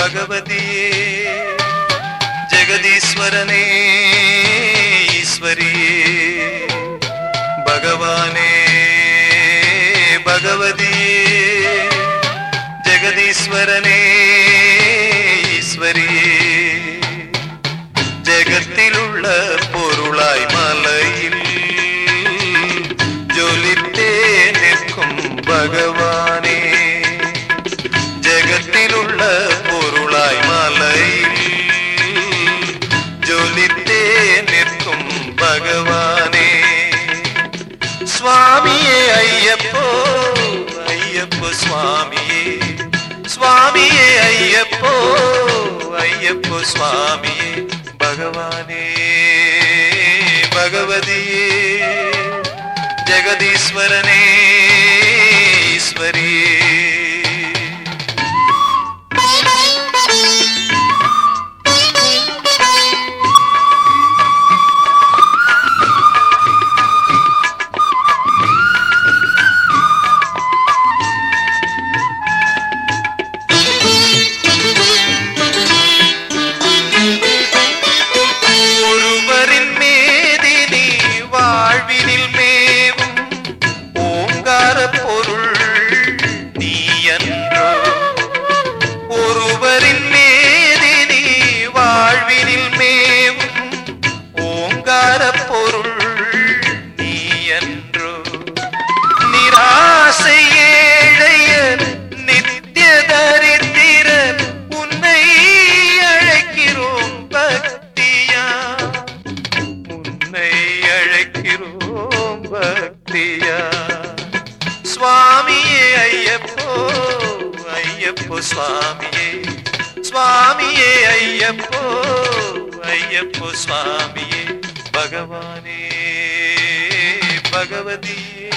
பகவதியே ஜெகதீஸ்வரனே ஈஸ்வரியே பகவானே பகவதியே ஜெகதீஸ்வரனே ஈஸ்வரியே ஜெகத்திலுள்ள பொருளாய் மலையில் ஜொலித்தே நிற்கும் பகவான் ஐயப்போ சுவாமியே பகவானே பகவதியே ஜெகதீஸ்வரனே ஈஸ்வரியே பக்தியா சுவாமியே ஐயப்போ ஐயப்போ சுவாமியே. சுவாமியே ஐயப்போ ஐயப்போ சுவாமியே. பகவானே பகவதியே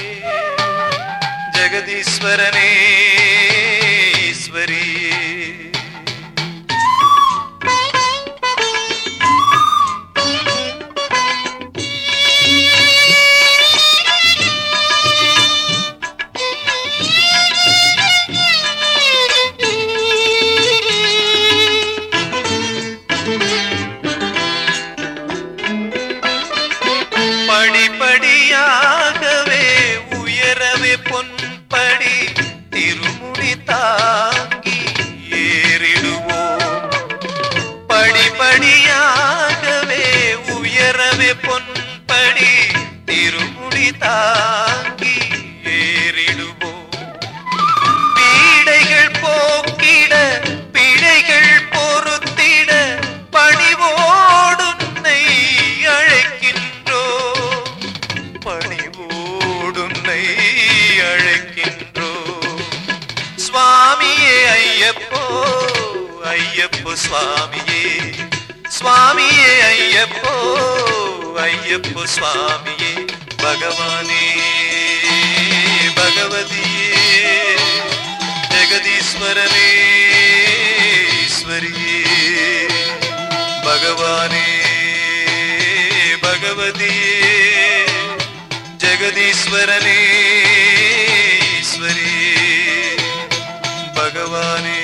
ஜெகதீஸ்வரனே ஈஸ்வரியே பொன்படி திருமுடி தாங்கி ஏறிடுவோம் பீடைகள் போக்கிட பிழைகள் பொறுத்திட பணிவோடுன்னை அழைக்கின்றோ? பணிவோடுன்னை அழைக்கின்றோ? சுவாமியே ஐயப்போ ஐயப்போ சுவாமியே. ஐயப்போ சுவாமியே பகவானே பகவதியே ஜெகதீஸ்வரனே ஈஸ்வரியே பகவானே பகவதியே ஜெகதீஸ்வரனே ஈஸ்வரியே பகவானே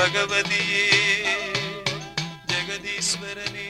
பகவதியே ஜெகதீஸ்வரனே